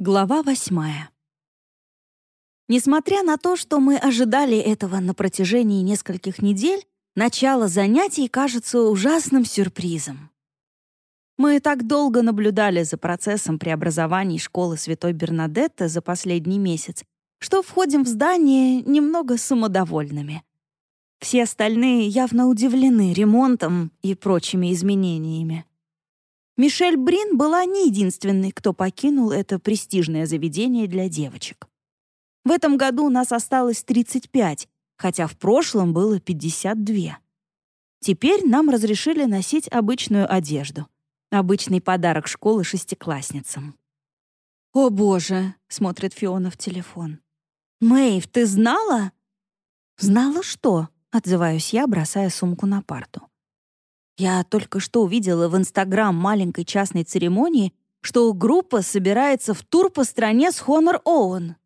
Глава восьмая. Несмотря на то, что мы ожидали этого на протяжении нескольких недель, начало занятий кажется ужасным сюрпризом. Мы так долго наблюдали за процессом преобразований школы Святой Бернадетты за последний месяц, что входим в здание немного самодовольными. Все остальные явно удивлены ремонтом и прочими изменениями. Мишель Брин была не единственной, кто покинул это престижное заведение для девочек. В этом году нас осталось 35, хотя в прошлом было 52. Теперь нам разрешили носить обычную одежду. Обычный подарок школы шестиклассницам. «О, боже!» — смотрит Фиона в телефон. «Мэйв, ты знала?» «Знала что?» — отзываюсь я, бросая сумку на парту. Я только что увидела в Инстаграм маленькой частной церемонии, что группа собирается в тур по стране с Хонор Оуэн.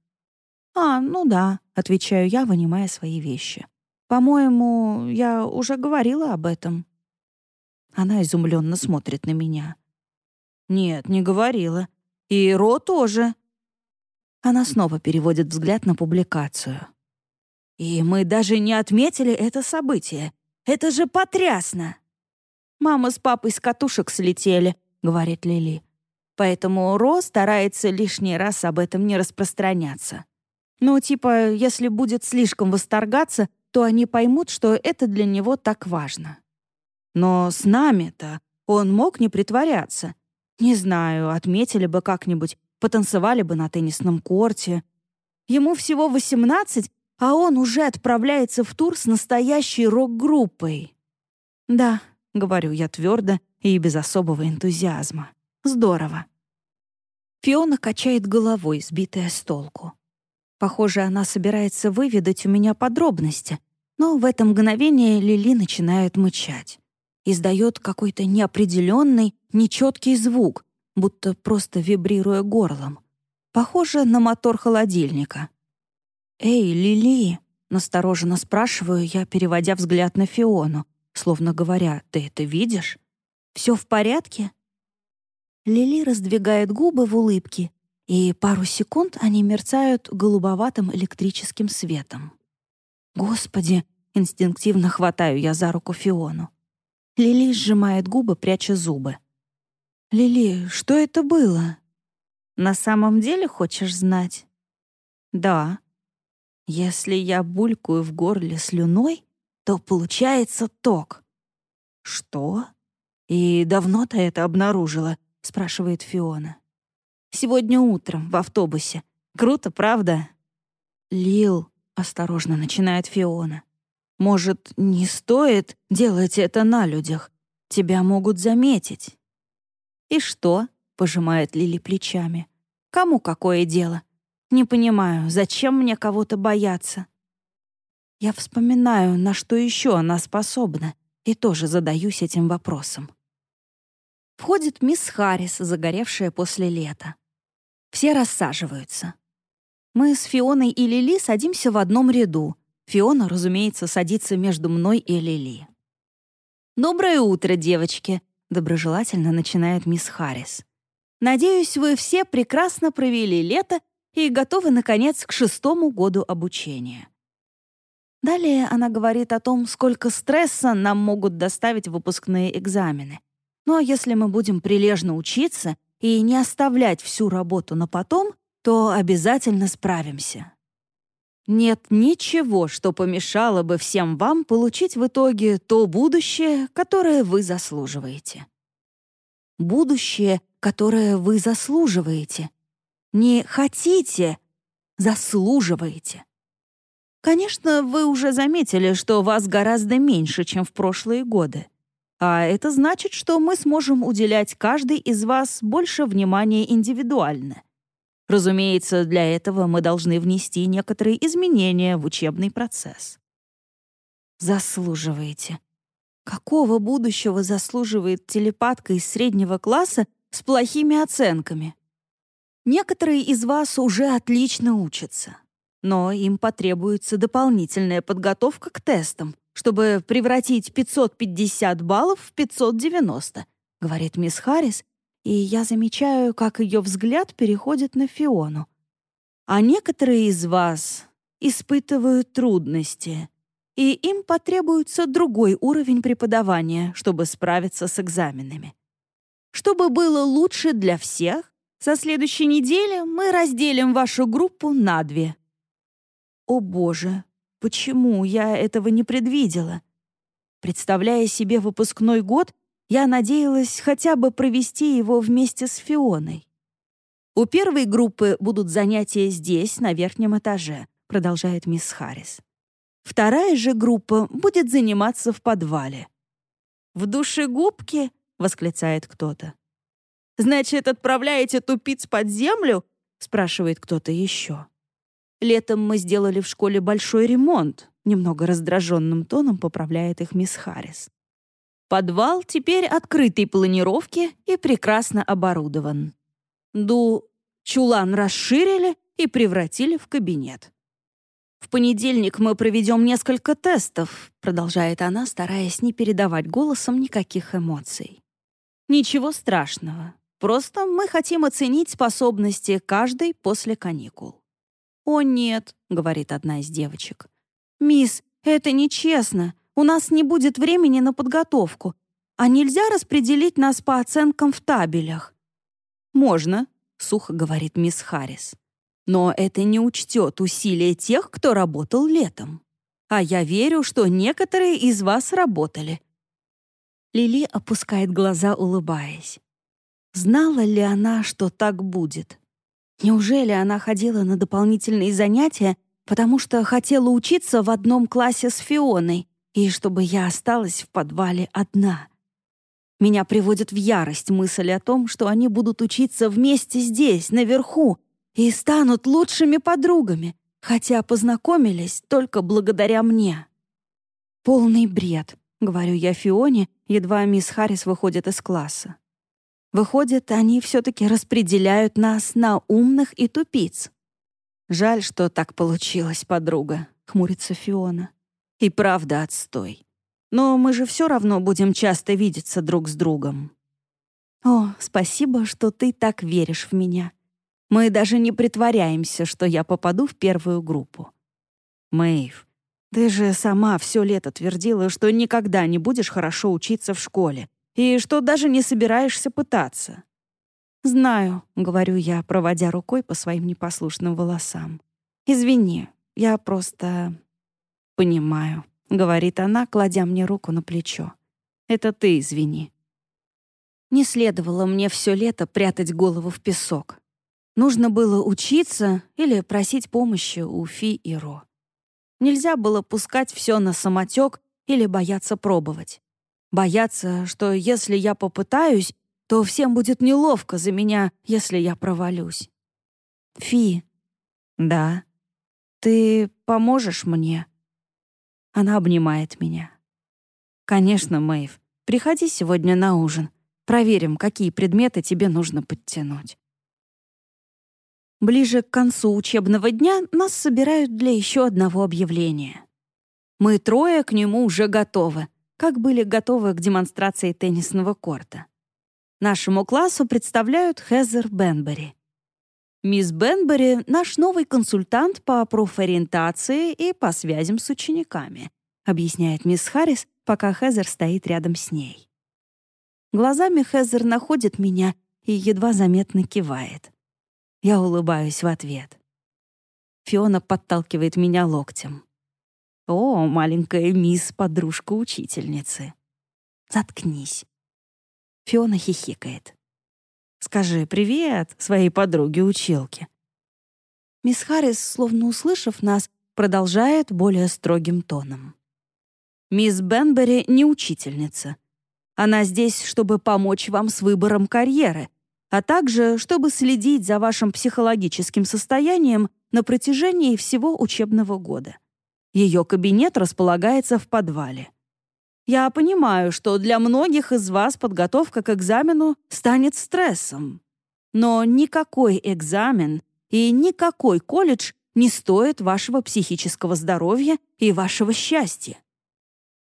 «А, ну да», — отвечаю я, вынимая свои вещи. «По-моему, я уже говорила об этом». Она изумленно смотрит на меня. «Нет, не говорила. И Ро тоже». Она снова переводит взгляд на публикацию. «И мы даже не отметили это событие. Это же потрясно!» «Мама с папой с катушек слетели», — говорит Лили. Поэтому Ро старается лишний раз об этом не распространяться. Ну, типа, если будет слишком восторгаться, то они поймут, что это для него так важно. Но с нами-то он мог не притворяться. Не знаю, отметили бы как-нибудь, потанцевали бы на теннисном корте. Ему всего 18, а он уже отправляется в тур с настоящей рок-группой. Да, — говорю я твердо и без особого энтузиазма. «Здорово». Фиона качает головой, сбитая с толку. Похоже, она собирается выведать у меня подробности, но в это мгновение Лили начинает мычать. Издает какой-то неопределенный, нечеткий звук, будто просто вибрируя горлом. Похоже на мотор холодильника. «Эй, Лили!» — настороженно спрашиваю я, переводя взгляд на Фиону — словно говоря, «Ты это видишь? Все в порядке?» Лили раздвигает губы в улыбке, и пару секунд они мерцают голубоватым электрическим светом. «Господи!» — инстинктивно хватаю я за руку Фиону. Лили сжимает губы, пряча зубы. «Лили, что это было?» «На самом деле хочешь знать?» «Да». «Если я булькаю в горле слюной, то получается ток. Что? И давно ты это обнаружила? спрашивает Фиона. Сегодня утром в автобусе. Круто, правда? Лил, осторожно начинает Фиона. Может, не стоит делать это на людях? Тебя могут заметить. И что? пожимает Лили плечами. Кому какое дело? Не понимаю, зачем мне кого-то бояться? Я вспоминаю, на что еще она способна, и тоже задаюсь этим вопросом. Входит мисс Харрис, загоревшая после лета. Все рассаживаются. Мы с Фионой и Лили садимся в одном ряду. Фиона, разумеется, садится между мной и Лили. «Доброе утро, девочки!» — доброжелательно начинает мисс Харрис. «Надеюсь, вы все прекрасно провели лето и готовы, наконец, к шестому году обучения. Далее она говорит о том, сколько стресса нам могут доставить выпускные экзамены. Ну а если мы будем прилежно учиться и не оставлять всю работу на потом, то обязательно справимся. Нет ничего, что помешало бы всем вам получить в итоге то будущее, которое вы заслуживаете. Будущее, которое вы заслуживаете. Не хотите, заслуживаете. Конечно, вы уже заметили, что вас гораздо меньше, чем в прошлые годы. А это значит, что мы сможем уделять каждой из вас больше внимания индивидуально. Разумеется, для этого мы должны внести некоторые изменения в учебный процесс. Заслуживаете. Какого будущего заслуживает телепатка из среднего класса с плохими оценками? Некоторые из вас уже отлично учатся но им потребуется дополнительная подготовка к тестам, чтобы превратить 550 баллов в 590, говорит мисс Харрис, и я замечаю, как ее взгляд переходит на Фиону. А некоторые из вас испытывают трудности, и им потребуется другой уровень преподавания, чтобы справиться с экзаменами. Чтобы было лучше для всех, со следующей недели мы разделим вашу группу на две. О боже, почему я этого не предвидела? Представляя себе выпускной год, я надеялась хотя бы провести его вместе с Фионой. У первой группы будут занятия здесь, на верхнем этаже, продолжает мисс Харрис. Вторая же группа будет заниматься в подвале. «В душегубке?» — восклицает кто-то. «Значит, отправляете тупиц под землю?» — спрашивает кто-то еще. «Летом мы сделали в школе большой ремонт», — немного раздраженным тоном поправляет их мисс Харрис. Подвал теперь открытой планировки и прекрасно оборудован. Ду чулан расширили и превратили в кабинет. «В понедельник мы проведем несколько тестов», продолжает она, стараясь не передавать голосом никаких эмоций. «Ничего страшного. Просто мы хотим оценить способности каждой после каникул». «О, нет», — говорит одна из девочек. «Мисс, это нечестно. У нас не будет времени на подготовку. А нельзя распределить нас по оценкам в табелях?» «Можно», — сухо говорит мисс Харрис. Но это не учтет усилия тех, кто работал летом. А я верю, что некоторые из вас работали. Лили опускает глаза, улыбаясь. Знала ли она, что так будет? Неужели она ходила на дополнительные занятия, потому что хотела учиться в одном классе с Фионой, и чтобы я осталась в подвале одна? Меня приводит в ярость мысль о том, что они будут учиться вместе здесь, наверху, и станут лучшими подругами, хотя познакомились только благодаря мне. «Полный бред», — говорю я Фионе, едва мисс Харрис выходит из класса. Выходит, они все-таки распределяют нас на умных и тупиц. «Жаль, что так получилось, подруга», — хмурится Фиона. «И правда отстой. Но мы же все равно будем часто видеться друг с другом». «О, спасибо, что ты так веришь в меня», мы даже не притворяемся, что я попаду в первую группу. Мэйв, ты же сама все лето твердила, что никогда не будешь хорошо учиться в школе и что даже не собираешься пытаться. «Знаю», — говорю я, проводя рукой по своим непослушным волосам. «Извини, я просто...» «Понимаю», — говорит она, кладя мне руку на плечо. «Это ты извини». Не следовало мне все лето прятать голову в песок. Нужно было учиться или просить помощи у Фи и Ро. Нельзя было пускать все на самотек или бояться пробовать. Бояться, что если я попытаюсь, то всем будет неловко за меня, если я провалюсь. Фи. Да. Ты поможешь мне? Она обнимает меня. Конечно, Мэйв. Приходи сегодня на ужин. Проверим, какие предметы тебе нужно подтянуть. Ближе к концу учебного дня нас собирают для еще одного объявления. Мы трое к нему уже готовы, как были готовы к демонстрации теннисного корта. Нашему классу представляют Хезер Бенбери. Мисс Бенбери — наш новый консультант по профориентации и по связям с учениками, объясняет мисс Харрис, пока Хезер стоит рядом с ней. Глазами Хезер находит меня и едва заметно кивает. Я улыбаюсь в ответ. Фиона подталкивает меня локтем. «О, маленькая мисс, подружка учительницы!» «Заткнись!» Фиона хихикает. «Скажи привет своей подруге-училке». Мисс Харрис, словно услышав нас, продолжает более строгим тоном. «Мисс Бенбери не учительница. Она здесь, чтобы помочь вам с выбором карьеры, а также чтобы следить за вашим психологическим состоянием на протяжении всего учебного года. Ее кабинет располагается в подвале. Я понимаю, что для многих из вас подготовка к экзамену станет стрессом. Но никакой экзамен и никакой колледж не стоит вашего психического здоровья и вашего счастья.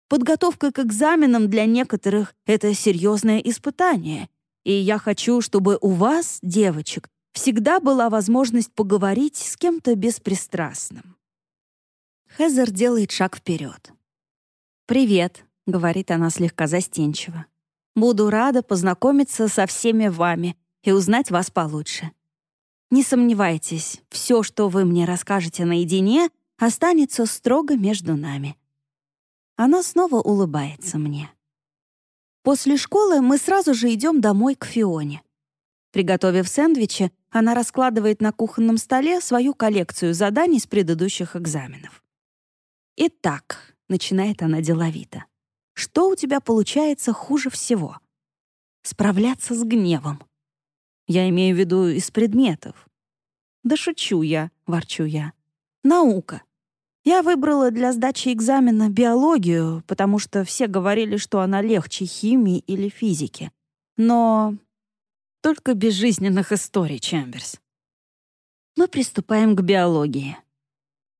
Подготовка к экзаменам для некоторых — это серьезное испытание, И я хочу, чтобы у вас, девочек, всегда была возможность поговорить с кем-то беспристрастным. Хезер делает шаг вперед. «Привет», — говорит она слегка застенчиво. «Буду рада познакомиться со всеми вами и узнать вас получше. Не сомневайтесь, все, что вы мне расскажете наедине, останется строго между нами». Она снова улыбается мне. После школы мы сразу же идем домой к Фионе. Приготовив сэндвичи, она раскладывает на кухонном столе свою коллекцию заданий с предыдущих экзаменов. «Итак», — начинает она деловито, — «что у тебя получается хуже всего?» «Справляться с гневом». Я имею в виду из предметов. «Да шучу я», — ворчу я. «Наука. Я выбрала для сдачи экзамена биологию, потому что все говорили, что она легче химии или физики. Но только без жизненных историй, Чемберс. Мы приступаем к биологии.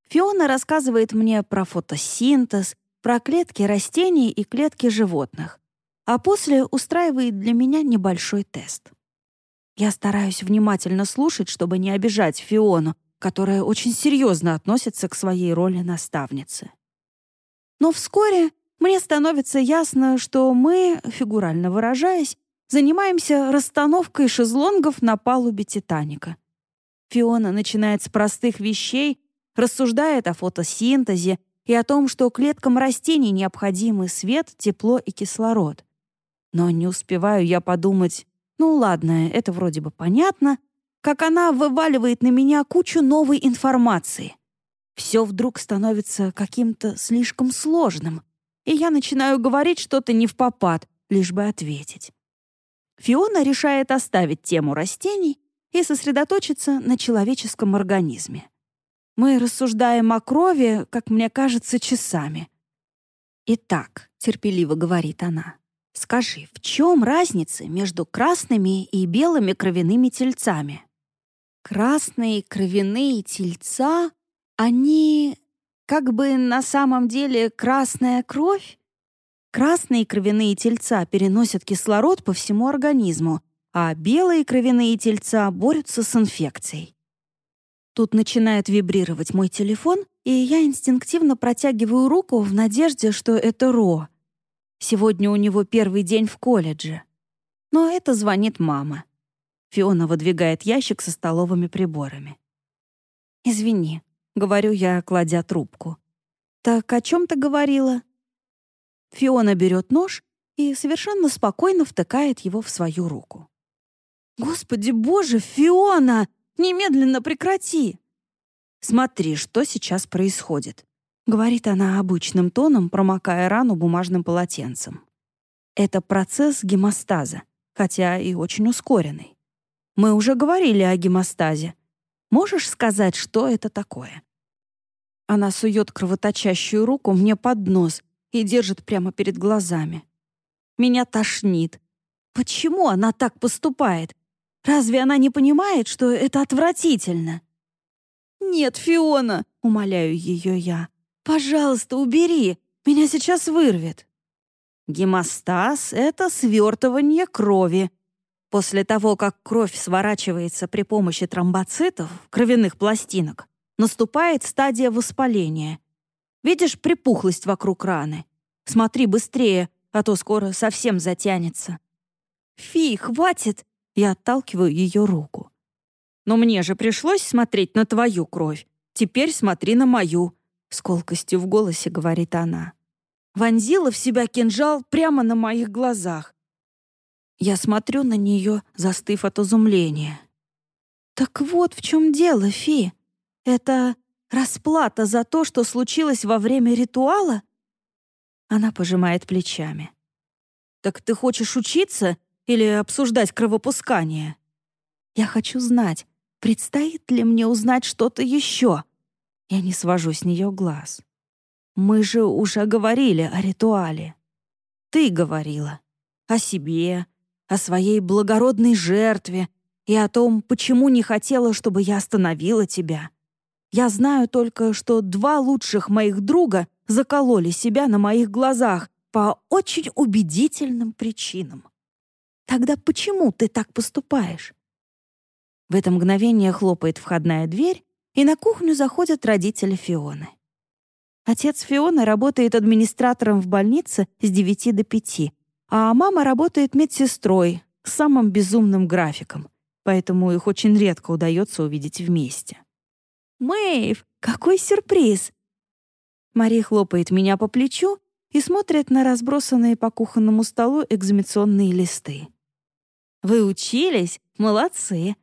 Фиона рассказывает мне про фотосинтез, про клетки растений и клетки животных, а после устраивает для меня небольшой тест. Я стараюсь внимательно слушать, чтобы не обижать Фиону, которая очень серьезно относится к своей роли наставницы. Но вскоре мне становится ясно, что мы, фигурально выражаясь, занимаемся расстановкой шезлонгов на палубе «Титаника». Фиона начинает с простых вещей, рассуждает о фотосинтезе и о том, что клеткам растений необходимы свет, тепло и кислород. Но не успеваю я подумать, ну ладно, это вроде бы понятно, как она вываливает на меня кучу новой информации. Все вдруг становится каким-то слишком сложным, и я начинаю говорить что-то не в попад, лишь бы ответить. Фиона решает оставить тему растений и сосредоточиться на человеческом организме. Мы рассуждаем о крови, как мне кажется, часами. «Итак», — терпеливо говорит она, — «скажи, в чем разница между красными и белыми кровяными тельцами?» Красные кровяные тельца, они как бы на самом деле красная кровь? Красные кровяные тельца переносят кислород по всему организму, а белые кровяные тельца борются с инфекцией. Тут начинает вибрировать мой телефон, и я инстинктивно протягиваю руку в надежде, что это Ро. Сегодня у него первый день в колледже. Но это звонит мама. Фиона выдвигает ящик со столовыми приборами. «Извини», — говорю я, кладя трубку. «Так о чем ты говорила?» Фиона берет нож и совершенно спокойно втыкает его в свою руку. «Господи боже, Фиона! Немедленно прекрати!» «Смотри, что сейчас происходит», — говорит она обычным тоном, промокая рану бумажным полотенцем. «Это процесс гемостаза, хотя и очень ускоренный. Мы уже говорили о гемостазе. Можешь сказать, что это такое?» Она сует кровоточащую руку мне под нос и держит прямо перед глазами. Меня тошнит. Почему она так поступает? Разве она не понимает, что это отвратительно? «Нет, Фиона!» — умоляю ее я. «Пожалуйста, убери! Меня сейчас вырвет!» Гемостаз — это свертывание крови, После того, как кровь сворачивается при помощи тромбоцитов, кровяных пластинок, наступает стадия воспаления. Видишь припухлость вокруг раны? Смотри быстрее, а то скоро совсем затянется. «Фи, хватит!» Я отталкиваю ее руку. «Но мне же пришлось смотреть на твою кровь. Теперь смотри на мою», — с колкостью в голосе говорит она. Вонзила в себя кинжал прямо на моих глазах. Я смотрю на нее, застыв от изумления. «Так вот в чем дело, Фи. Это расплата за то, что случилось во время ритуала?» Она пожимает плечами. «Так ты хочешь учиться или обсуждать кровопускание?» «Я хочу знать, предстоит ли мне узнать что-то еще?» Я не свожу с нее глаз. «Мы же уже говорили о ритуале. Ты говорила. О себе, о своей благородной жертве и о том, почему не хотела, чтобы я остановила тебя. Я знаю только, что два лучших моих друга закололи себя на моих глазах по очень убедительным причинам. Тогда почему ты так поступаешь? В это мгновение хлопает входная дверь, и на кухню заходят родители Фионы. Отец Фионы работает администратором в больнице с 9 до 5, а мама работает медсестрой с самым безумным графиком, поэтому их очень редко удается увидеть вместе. «Мэйв, какой сюрприз!» Мари хлопает меня по плечу и смотрит на разбросанные по кухонному столу экзаменационные листы. «Вы учились? Молодцы!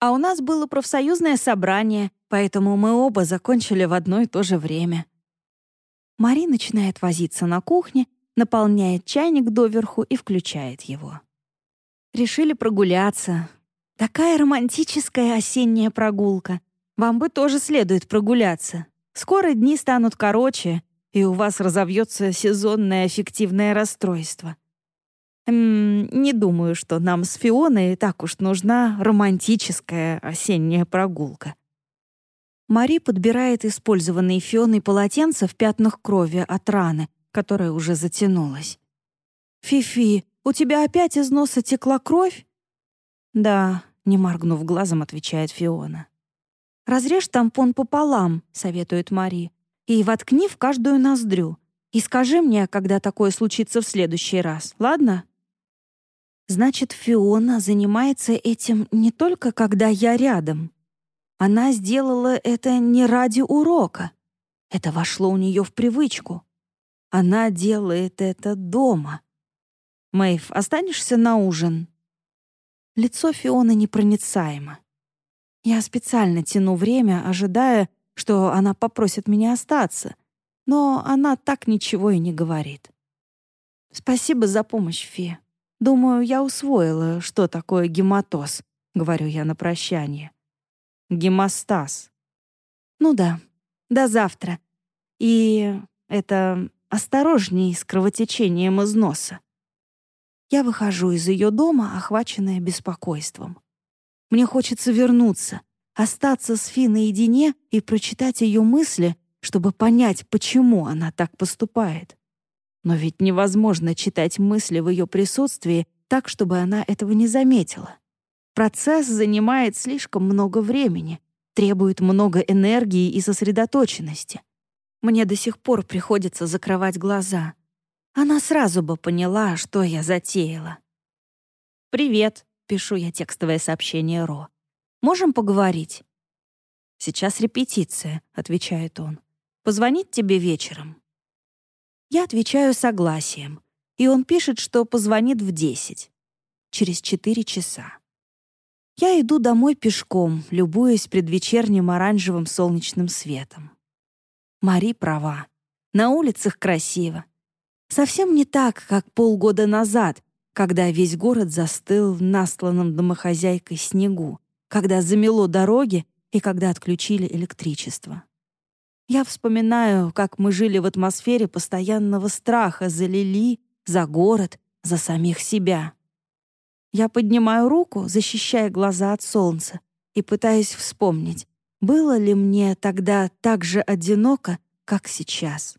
А у нас было профсоюзное собрание, поэтому мы оба закончили в одно и то же время». Мари начинает возиться на кухне, наполняет чайник доверху и включает его. Решили прогуляться. Такая романтическая осенняя прогулка. Вам бы тоже следует прогуляться. Скоро дни станут короче, и у вас разовьется сезонное аффективное расстройство. М -м, не думаю, что нам с Фионой так уж нужна романтическая осенняя прогулка. Мари подбирает использованные Фионой полотенца в пятнах крови от раны, которая уже затянулась. «Фифи, у тебя опять из носа текла кровь?» «Да», — не моргнув глазом, отвечает Фиона. «Разрежь тампон пополам», — советует Мари, «и воткни в каждую ноздрю. И скажи мне, когда такое случится в следующий раз, ладно?» Значит, Фиона занимается этим не только когда я рядом. Она сделала это не ради урока. Это вошло у нее в привычку. Она делает это дома. Мэйв, останешься на ужин?» Лицо Фионы непроницаемо. Я специально тяну время, ожидая, что она попросит меня остаться, но она так ничего и не говорит. «Спасибо за помощь, Фе. Думаю, я усвоила, что такое гематоз», — говорю я на прощание. Гемостаз. Ну да, до завтра. И это осторожней с кровотечением из носа. Я выхожу из ее дома, охваченная беспокойством. Мне хочется вернуться, остаться с Фи наедине и прочитать ее мысли, чтобы понять, почему она так поступает. Но ведь невозможно читать мысли в ее присутствии так, чтобы она этого не заметила. Процесс занимает слишком много времени, требует много энергии и сосредоточенности. Мне до сих пор приходится закрывать глаза. Она сразу бы поняла, что я затеяла. «Привет», — пишу я текстовое сообщение Ро. «Можем поговорить?» «Сейчас репетиция», — отвечает он. «Позвонить тебе вечером?» Я отвечаю согласием, и он пишет, что позвонит в десять. Через четыре часа. Я иду домой пешком, любуясь предвечерним оранжевым солнечным светом. Мари права. На улицах красиво. Совсем не так, как полгода назад, когда весь город застыл в насланном домохозяйкой снегу, когда замело дороги и когда отключили электричество. Я вспоминаю, как мы жили в атмосфере постоянного страха за Лили, за город, за самих себя. Я поднимаю руку, защищая глаза от солнца, и пытаюсь вспомнить, было ли мне тогда так же одиноко, как сейчас.